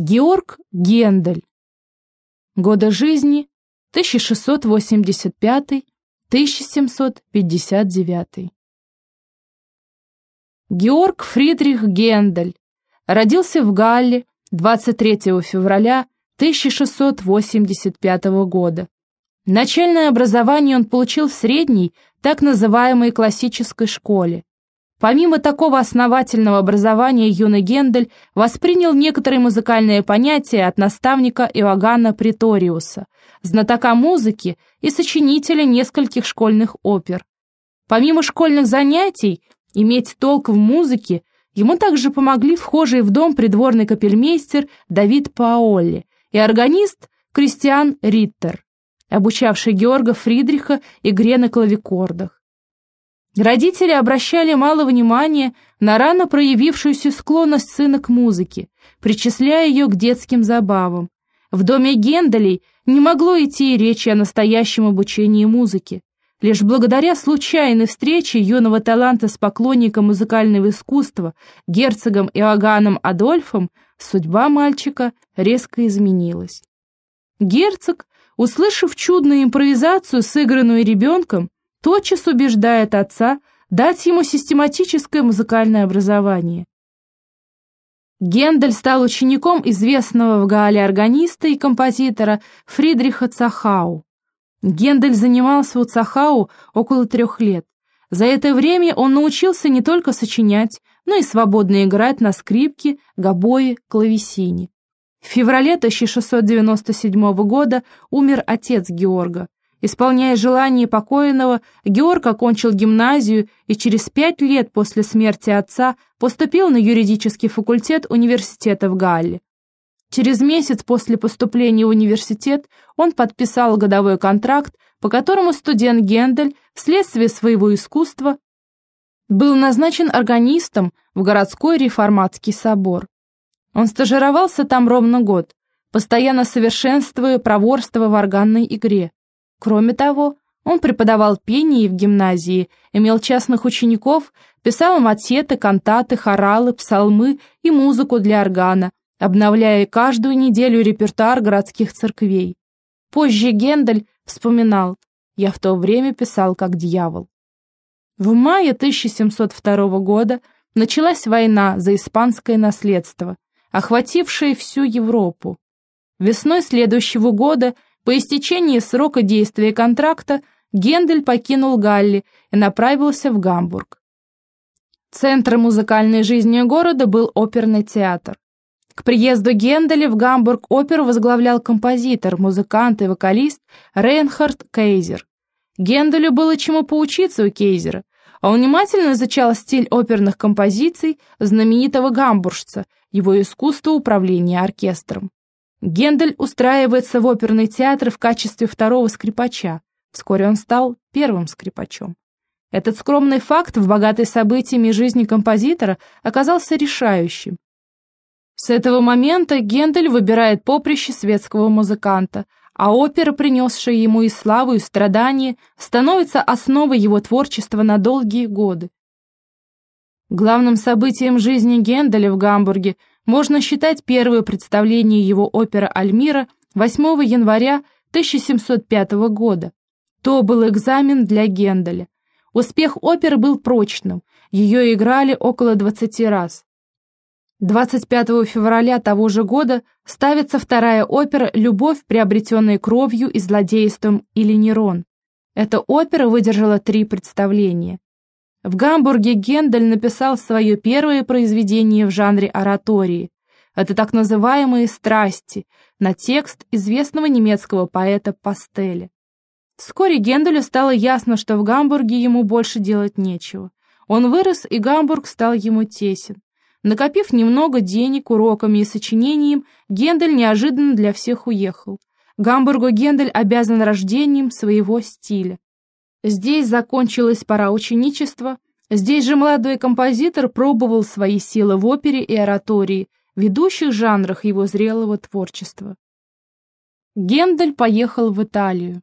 Георг Гендель. Годы жизни 1685-1759. Георг Фридрих Гендель родился в Галле 23 февраля 1685 года. Начальное образование он получил в средней, так называемой классической школе. Помимо такого основательного образования юный Гендель воспринял некоторые музыкальные понятия от наставника Иоганна Приториуса, знатока музыки и сочинителя нескольких школьных опер. Помимо школьных занятий, иметь толк в музыке ему также помогли вхожий в дом придворный капельмейстер Давид Паолли и органист Кристиан Риттер, обучавший Георга Фридриха игре на клавикордах. Родители обращали мало внимания на рано проявившуюся склонность сына к музыке, причисляя ее к детским забавам. В доме Генделей не могло идти и речи о настоящем обучении музыке. Лишь благодаря случайной встрече юного таланта с поклонником музыкального искусства, герцогом Иоганном Адольфом, судьба мальчика резко изменилась. Герцог, услышав чудную импровизацию, сыгранную ребенком, тотчас убеждает отца дать ему систематическое музыкальное образование. Гендель стал учеником известного в Гаале органиста и композитора Фридриха Цахау. Гендель занимался у Цахау около трех лет. За это время он научился не только сочинять, но и свободно играть на скрипке, гобое, клавесине. В феврале 1697 года умер отец Георга. Исполняя желание покойного, Георг окончил гимназию и через пять лет после смерти отца поступил на юридический факультет университета в Галле. Через месяц после поступления в университет он подписал годовой контракт, по которому студент Гендель вследствие своего искусства был назначен органистом в городской реформатский собор. Он стажировался там ровно год, постоянно совершенствуя проворство в органной игре. Кроме того, он преподавал пение в гимназии, имел частных учеников, писал матеты, кантаты, хоралы, псалмы и музыку для органа, обновляя каждую неделю репертуар городских церквей. Позже Гендель вспоминал, «Я в то время писал как дьявол». В мае 1702 года началась война за испанское наследство, охватившая всю Европу. Весной следующего года – по истечении срока действия контракта Гендель покинул Галли и направился в Гамбург. Центром музыкальной жизни города был оперный театр. К приезду Генделя в Гамбург оперу возглавлял композитор, музыкант и вокалист Рейнхард Кейзер. Генделю было чему поучиться у Кейзера, а он внимательно изучал стиль оперных композиций знаменитого гамбуржца, его искусство управления оркестром. Гендель устраивается в оперный театр в качестве второго скрипача. Вскоре он стал первым скрипачом. Этот скромный факт в богатой событиями жизни композитора оказался решающим. С этого момента Гендель выбирает поприще светского музыканта, а опера, принесшая ему и славу, и страдания, становится основой его творчества на долгие годы. Главным событием жизни Генделя в Гамбурге можно считать первое представление его оперы «Альмира» 8 января 1705 года. То был экзамен для Генделя. Успех оперы был прочным, ее играли около 20 раз. 25 февраля того же года ставится вторая опера «Любовь, приобретенная кровью и злодейством» или «Нерон». Эта опера выдержала три представления. В Гамбурге Гендель написал свое первое произведение в жанре оратории. Это так называемые «страсти» на текст известного немецкого поэта Пастеля. Вскоре Генделю стало ясно, что в Гамбурге ему больше делать нечего. Он вырос, и Гамбург стал ему тесен. Накопив немного денег уроками и сочинением, Гендель неожиданно для всех уехал. Гамбургу Гендель обязан рождением своего стиля. Здесь закончилась пора ученичества, здесь же молодой композитор пробовал свои силы в опере и оратории, ведущих жанрах его зрелого творчества. Гендель поехал в Италию.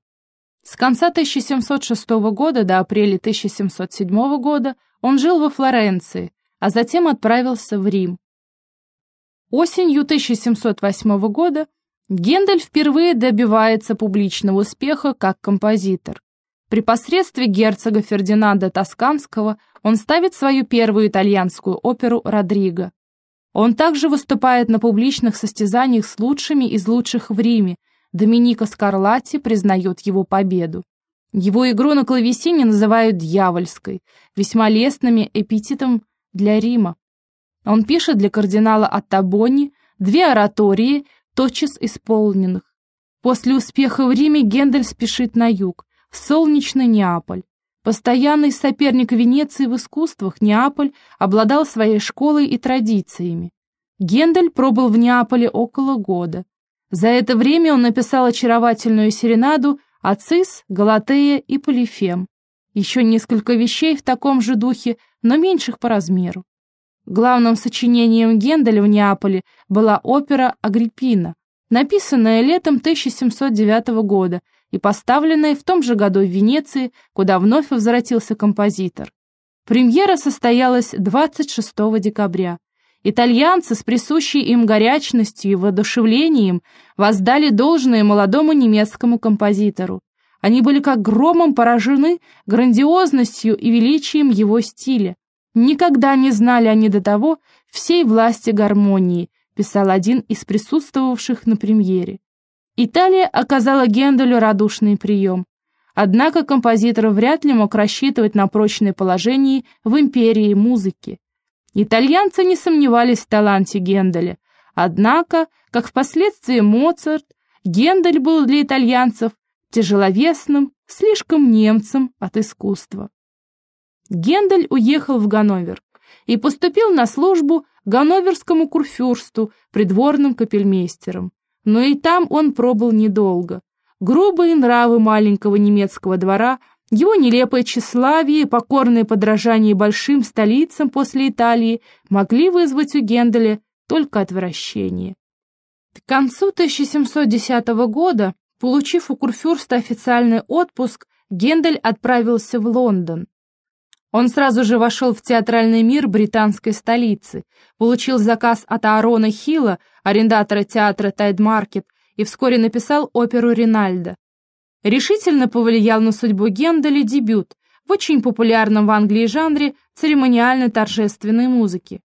С конца 1706 года до апреля 1707 года он жил во Флоренции, а затем отправился в Рим. Осенью 1708 года Гендель впервые добивается публичного успеха как композитор. При посредстве герцога Фердинанда Тосканского он ставит свою первую итальянскую оперу «Родриго». Он также выступает на публичных состязаниях с лучшими из лучших в Риме. Доминика Скарлатти признает его победу. Его игру на клавесине называют «дьявольской», весьма лестными эпитетом для Рима. Он пишет для кардинала Аттабони две оратории, тотчас исполненных. После успеха в Риме Гендель спешит на юг, солнечный Неаполь. Постоянный соперник Венеции в искусствах, Неаполь обладал своей школой и традициями. Гендель пробыл в Неаполе около года. За это время он написал очаровательную серенаду «Ацис», «Галатея» и «Полифем». Еще несколько вещей в таком же духе, но меньших по размеру. Главным сочинением Генделя в Неаполе была опера «Агриппина», написанная летом 1709 года и поставленная в том же году в Венеции, куда вновь возвратился композитор. Премьера состоялась 26 декабря. Итальянцы с присущей им горячностью и воодушевлением воздали должное молодому немецкому композитору. Они были как громом поражены грандиозностью и величием его стиля. Никогда не знали они до того всей власти гармонии, писал один из присутствовавших на премьере. Италия оказала Генделю радушный прием. Однако композитор вряд ли мог рассчитывать на прочное положение в империи музыки. Итальянцы не сомневались в таланте Генделя. Однако, как впоследствии Моцарт, Гендель был для итальянцев тяжеловесным, слишком немцем от искусства. Гендель уехал в Ганновер и поступил на службу ганноверскому курфюрсту, придворным капельмейстером. Но и там он пробыл недолго. Грубые нравы маленького немецкого двора, его нелепое тщеславие и покорное подражание большим столицам после Италии могли вызвать у Генделя только отвращение. К концу 1710 года, получив у курфюрста официальный отпуск, Гендель отправился в Лондон. Он сразу же вошел в театральный мир британской столицы, получил заказ от Аарона Хилла, арендатора театра Тайдмаркет, и вскоре написал оперу «Ринальдо». Решительно повлиял на судьбу Генделя дебют в очень популярном в Англии жанре церемониальной торжественной музыки.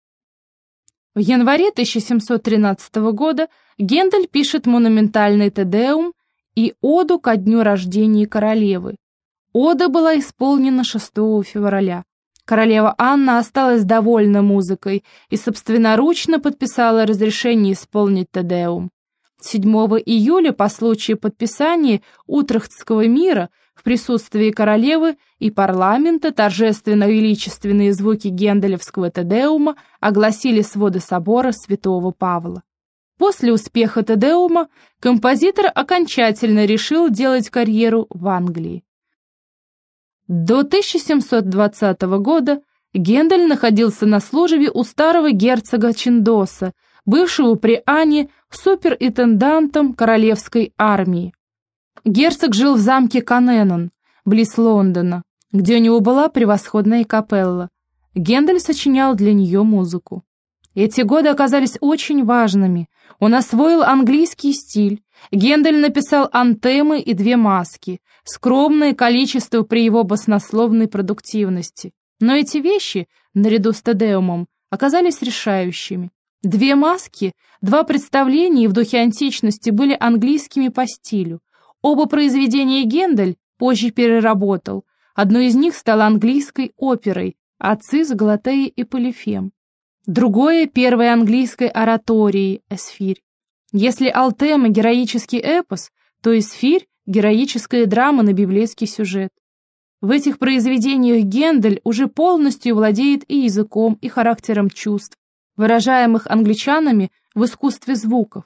В январе 1713 года Гендель пишет монументальный «Тедеум» и «Оду ко дню рождения королевы», Ода была исполнена 6 февраля. Королева Анна осталась довольна музыкой и собственноручно подписала разрешение исполнить Тедеум. 7 июля по случаю подписания Утрехтского мира в присутствии королевы и парламента торжественно-величественные звуки Генделевского Тедеума огласили своды собора святого Павла. После успеха Тедеума композитор окончательно решил делать карьеру в Англии. До 1720 года Гендель находился на службе у старого герцога Чиндоса, бывшего при Ане суперинтендантом королевской армии. Герцог жил в замке Каненон, близ Лондона, где у него была превосходная капелла. Гендель сочинял для нее музыку. Эти годы оказались очень важными. Он освоил английский стиль. Гендель написал антемы и две маски, скромное количество при его баснословной продуктивности. Но эти вещи, наряду с Тедеумом, оказались решающими. Две маски, два представления в духе античности были английскими по стилю. Оба произведения Гендель позже переработал. Одно из них стало английской оперой «Ацис, Галатея и Полифем». Другое — первой английской ораторией «Эсфирь». Если Алтема — героический эпос, то Эсфирь героическая драма на библейский сюжет. В этих произведениях Гендель уже полностью владеет и языком, и характером чувств, выражаемых англичанами в искусстве звуков.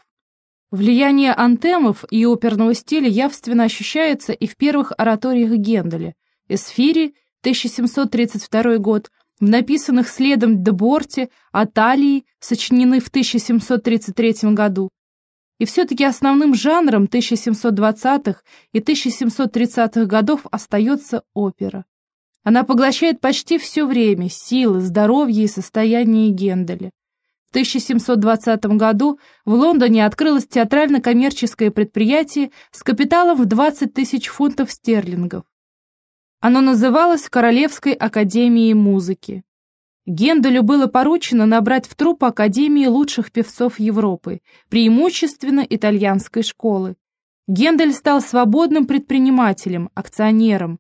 Влияние антемов и оперного стиля явственно ощущается и в первых ораториях Генделя «Эсфири» 1732 год, в написанных следом Деборте, Аталии, сочинены в 1733 году, и все-таки основным жанром 1720-х и 1730-х годов остается опера. Она поглощает почти все время, силы, здоровье и состояние Генделя. 1720 году в Лондоне открылось театрально-коммерческое предприятие с капиталом в 20 тысяч фунтов стерлингов. Оно называлось Королевской академией музыки. Генделю было поручено набрать в труппу Академии лучших певцов Европы, преимущественно итальянской школы. Гендель стал свободным предпринимателем, акционером.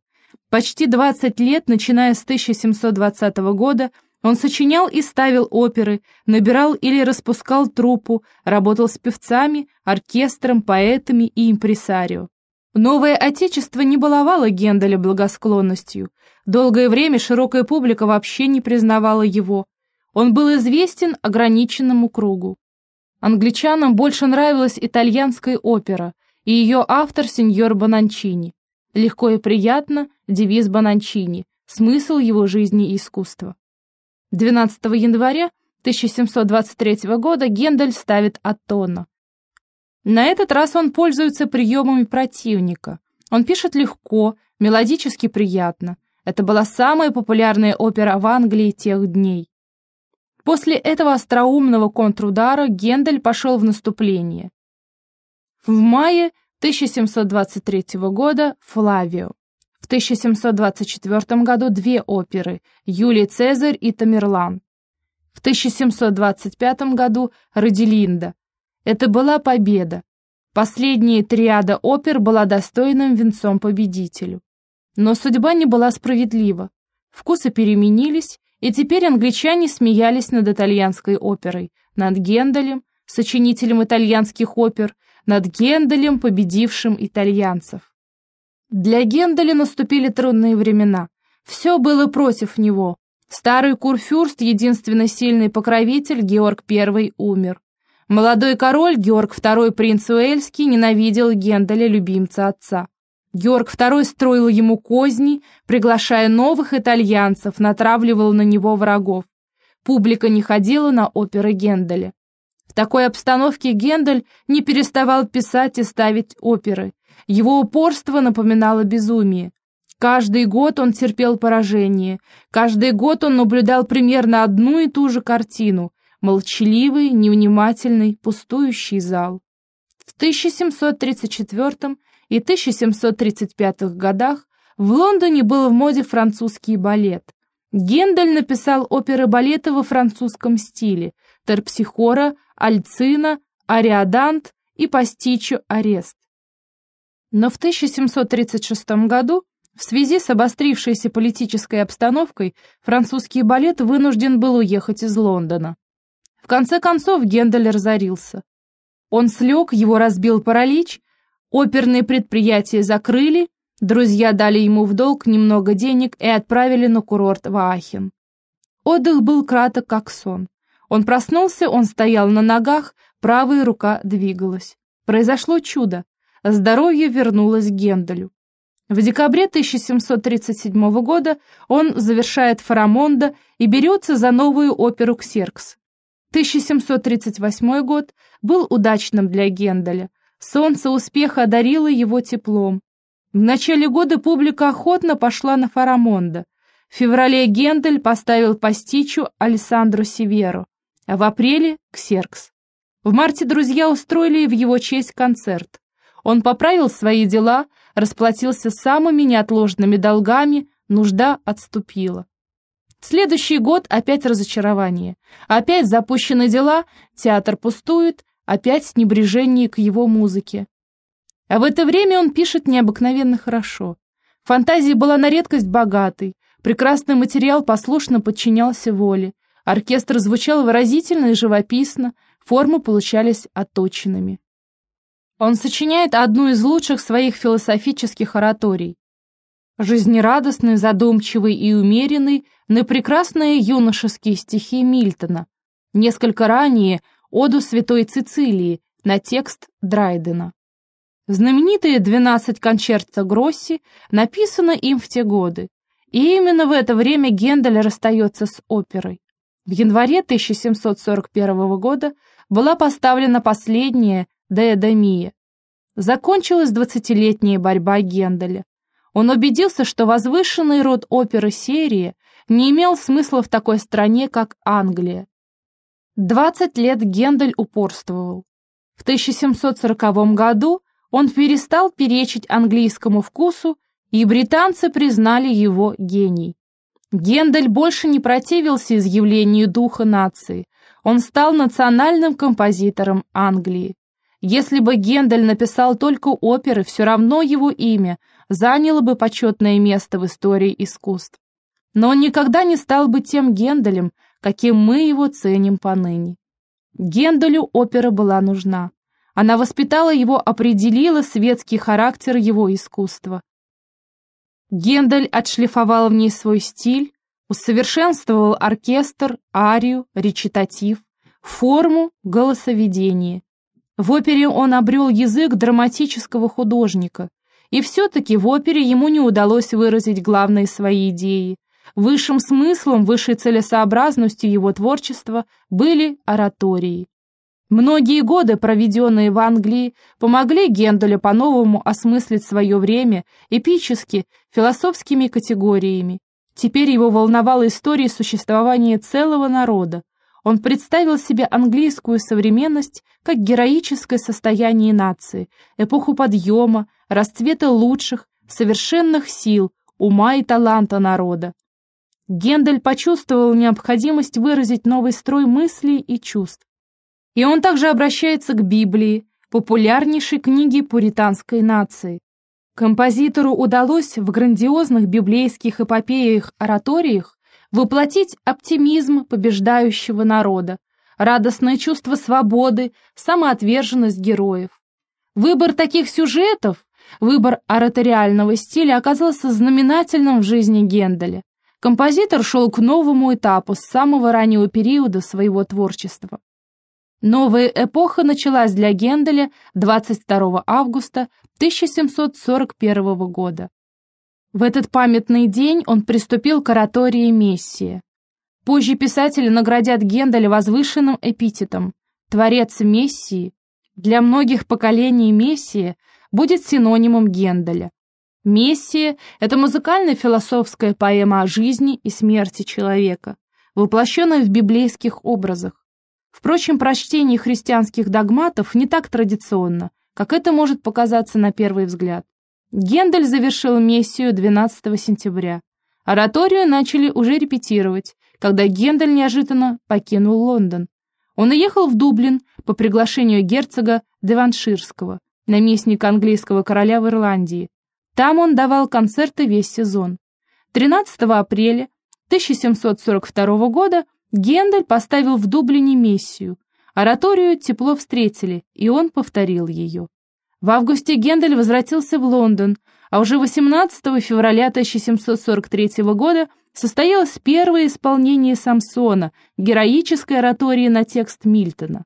Почти 20 лет, начиная с 1720 года, он сочинял и ставил оперы, набирал или распускал труппу, работал с певцами, оркестром, поэтами и импресарио. Новое отечество не баловало Генделя благосклонностью. Долгое время широкая публика вообще не признавала его. Он был известен ограниченному кругу. Англичанам больше нравилась итальянская опера и ее автор сеньор Бонанчини. Легко и приятно – девиз Бонанчини, смысл его жизни и искусства. 12 января 1723 года Гендель ставит Атона. На этот раз он пользуется приемами противника. Он пишет легко, мелодически приятно. Это была самая популярная опера в Англии тех дней. После этого остроумного контрудара Гендель пошел в наступление. В мае 1723 года Флавио. В 1724 году две оперы «Юлий Цезарь» и «Тамерлан». В 1725 году «Родилинда». Это была победа. Последняя триада опер была достойным венцом победителю. Но судьба не была справедлива. Вкусы переменились, и теперь англичане смеялись над итальянской оперой, над Генделем, сочинителем итальянских опер, над Генделем, победившим итальянцев. Для Генделя наступили трудные времена. Все было против него. Старый курфюрст, единственный сильный покровитель, Георг I, умер. Молодой король, Георг II принц Уэльский, ненавидел Генделя, любимца отца. Георг II строил ему козни, приглашая новых итальянцев, натравливал на него врагов. Публика не ходила на оперы Генделя. В такой обстановке Гендель не переставал писать и ставить оперы. Его упорство напоминало безумие. Каждый год он терпел поражение, каждый год он наблюдал примерно одну и ту же картину – молчаливый, невнимательный, пустующий зал. В 1734 и 1735 годах в Лондоне был в моде французский балет. Гендель написал оперы-балеты во французском стиле – Терпсихора, Альцина, Ариадант и Пастичо Арест. Но в 1736 году, в связи с обострившейся политической обстановкой, французский балет вынужден был уехать из Лондона. В конце концов Гендель разорился. Он слег, его разбил паралич, оперные предприятия закрыли, друзья дали ему в долг немного денег и отправили на курорт в Аахен. Отдых был краток, как сон. Он проснулся, он стоял на ногах, правая рука двигалась. Произошло чудо здоровье вернулось Генделю. В декабре 1737 года он завершает Фарамонда и берется за новую оперу «Ксеркс». 1738 год был удачным для Генделя. Солнце успеха одарило его теплом. В начале года публика охотно пошла на Фарамонда. В феврале Гендель поставил пастичу Алессандру Северу, а в апреле – Ксеркс. В марте друзья устроили в его честь концерт. Он поправил свои дела, расплатился самыми неотложными долгами, нужда отступила. Следующий год опять разочарование. Опять запущены дела, театр пустует, опять небрежение к его музыке. А в это время он пишет необыкновенно хорошо. Фантазия была на редкость богатой, прекрасный материал послушно подчинялся воле, оркестр звучал выразительно и живописно, формы получались отточенными. Он сочиняет одну из лучших своих философических ораторий. Жизнерадостный, задумчивый и умеренный на прекрасные юношеские стихи Мильтона, несколько ранее «Оду святой Цицилии» на текст Драйдена. Знаменитые «12 концерта Гросси» написаны им в те годы, и именно в это время Гендель расстается с оперой. В январе 1741 года была поставлена последняя Деодомия. Закончилась двадцатилетняя борьба Генделя. Он убедился, что возвышенный род оперы серии не имел смысла в такой стране, как Англия. 20 лет Гендель упорствовал. В 1740 году он перестал перечить английскому вкусу, и британцы признали его гений. Гендель больше не противился изъявлению духа нации, он стал национальным композитором Англии. Если бы Гендель написал только оперы, все равно его имя заняло бы почетное место в истории искусств. Но он никогда не стал бы тем Генделем, каким мы его ценим поныне. Генделю опера была нужна. Она воспитала его, определила светский характер его искусства. Гендель отшлифовал в ней свой стиль, усовершенствовал оркестр, арию, речитатив, форму, голосоведение. В опере он обрел язык драматического художника, и все-таки в опере ему не удалось выразить главные свои идеи. Высшим смыслом, высшей целесообразностью его творчества были оратории. Многие годы, проведенные в Англии, помогли Генделю по-новому осмыслить свое время эпически, философскими категориями. Теперь его волновала история существования целого народа. Он представил себе английскую современность как героическое состояние нации, эпоху подъема, расцвета лучших, совершенных сил, ума и таланта народа. Гендель почувствовал необходимость выразить новый строй мыслей и чувств. И он также обращается к Библии, популярнейшей книге пуританской нации. Композитору удалось в грандиозных библейских эпопеях-ораториях воплотить оптимизм побеждающего народа, радостное чувство свободы, самоотверженность героев. Выбор таких сюжетов, выбор ораториального стиля оказался знаменательным в жизни Генделя. Композитор шел к новому этапу с самого раннего периода своего творчества. Новая эпоха началась для Генделя 22 августа 1741 года. В этот памятный день он приступил к оратории Мессия. Позже писатели наградят Генделя возвышенным эпитетом «Творец Мессии». Для многих поколений Мессия будет синонимом Генделя. Мессия – это музыкально-философская поэма о жизни и смерти человека, воплощенная в библейских образах. Впрочем, прочтение христианских догматов не так традиционно, как это может показаться на первый взгляд. Гендель завершил миссию 12 сентября. Ораторию начали уже репетировать, когда Гендель неожиданно покинул Лондон. Он уехал в Дублин по приглашению герцога Деванширского, наместника английского короля в Ирландии. Там он давал концерты весь сезон. 13 апреля 1742 года Гендель поставил в Дублине миссию. Ораторию тепло встретили, и он повторил ее. В августе Гендель возвратился в Лондон, а уже 18 февраля 1743 года состоялось первое исполнение Самсона, героической оратории на текст Мильтона.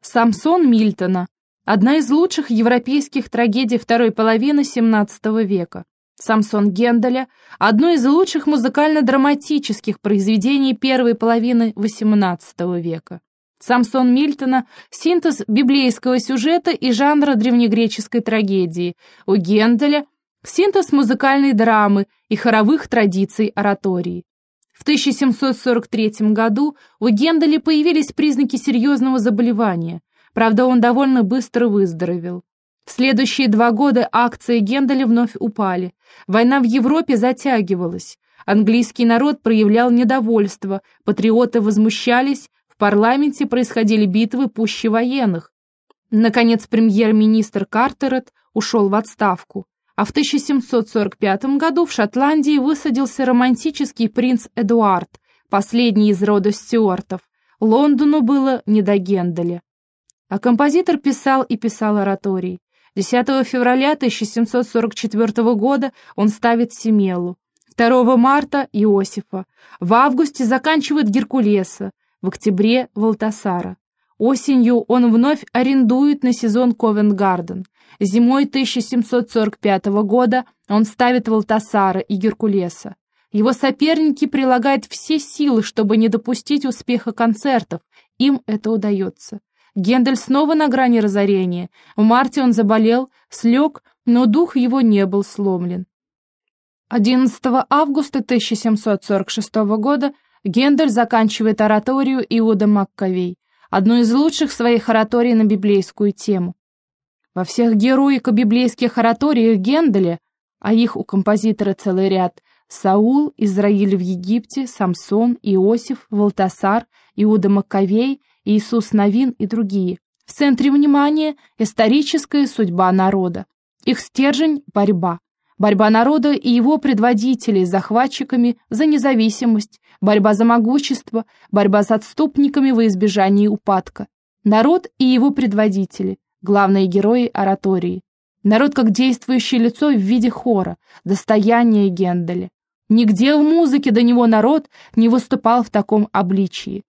Самсон Мильтона – одна из лучших европейских трагедий второй половины XVII века. Самсон Генделя – одно из лучших музыкально-драматических произведений первой половины XVIII века. Самсон Мильтона – синтез библейского сюжета и жанра древнегреческой трагедии. У Генделя – синтез музыкальной драмы и хоровых традиций оратории. В 1743 году у Генделя появились признаки серьезного заболевания, правда он довольно быстро выздоровел. В следующие два года акции Генделя вновь упали. Война в Европе затягивалась. Английский народ проявлял недовольство, патриоты возмущались, парламенте происходили битвы пуще военных. Наконец, премьер-министр Картерет ушел в отставку, а в 1745 году в Шотландии высадился романтический принц Эдуард, последний из рода Стюартов. Лондону было не до Генделя. А композитор писал и писал ораторий. 10 февраля 1744 года он ставит Семелу, 2 марта – Иосифа, в августе заканчивает Геркулеса, в октябре – Валтасара. Осенью он вновь арендует на сезон Ковенгарден. Зимой 1745 года он ставит Валтасара и Геркулеса. Его соперники прилагают все силы, чтобы не допустить успеха концертов. Им это удается. Гендель снова на грани разорения. В марте он заболел, слег, но дух его не был сломлен. 11 августа 1746 года Гендель заканчивает ораторию Иуда Маккавей, одну из лучших своих ораторий на библейскую тему. Во всех героико-библейских ораториях Генделя, а их у композитора целый ряд, Саул, Израиль в Египте, Самсон, Иосиф, Валтасар, Иуда Маккавей, Иисус Новин и другие. В центре внимания историческая судьба народа. Их стержень – борьба. Борьба народа и его предводителей с захватчиками за независимость, борьба за могущество, борьба с отступниками во избежании упадка. Народ и его предводители – главные герои оратории. Народ как действующее лицо в виде хора, достояние Генделя. Нигде в музыке до него народ не выступал в таком обличии.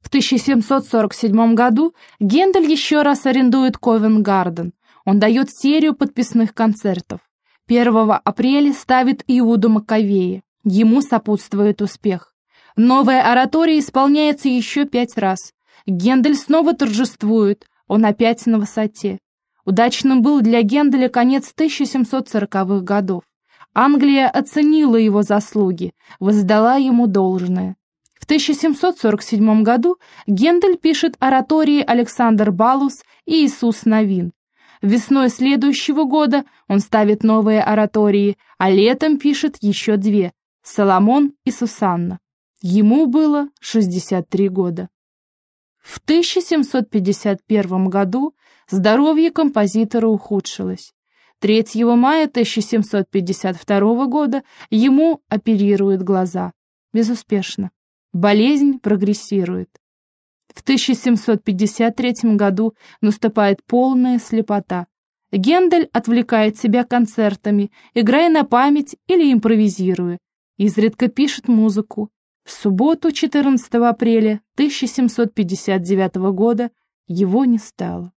В 1747 году Гендель еще раз арендует Ковенгарден. Он дает серию подписных концертов. 1 апреля ставит Иуду Маковея. Ему сопутствует успех. Новая оратория исполняется еще пять раз. Гендель снова торжествует, он опять на высоте. Удачным был для Генделя конец 1740-х годов. Англия оценила его заслуги, воздала ему должное. В 1747 году Гендель пишет оратории Александр Балус и Иисус Новин. Весной следующего года он ставит новые оратории, а летом пишет еще две – Соломон и Сусанна. Ему было 63 года. В 1751 году здоровье композитора ухудшилось. 3 мая 1752 года ему оперируют глаза. Безуспешно. Болезнь прогрессирует. В 1753 году наступает полная слепота. Гендель отвлекает себя концертами, играя на память или импровизируя. Изредка пишет музыку. В субботу, 14 апреля 1759 года, его не стало.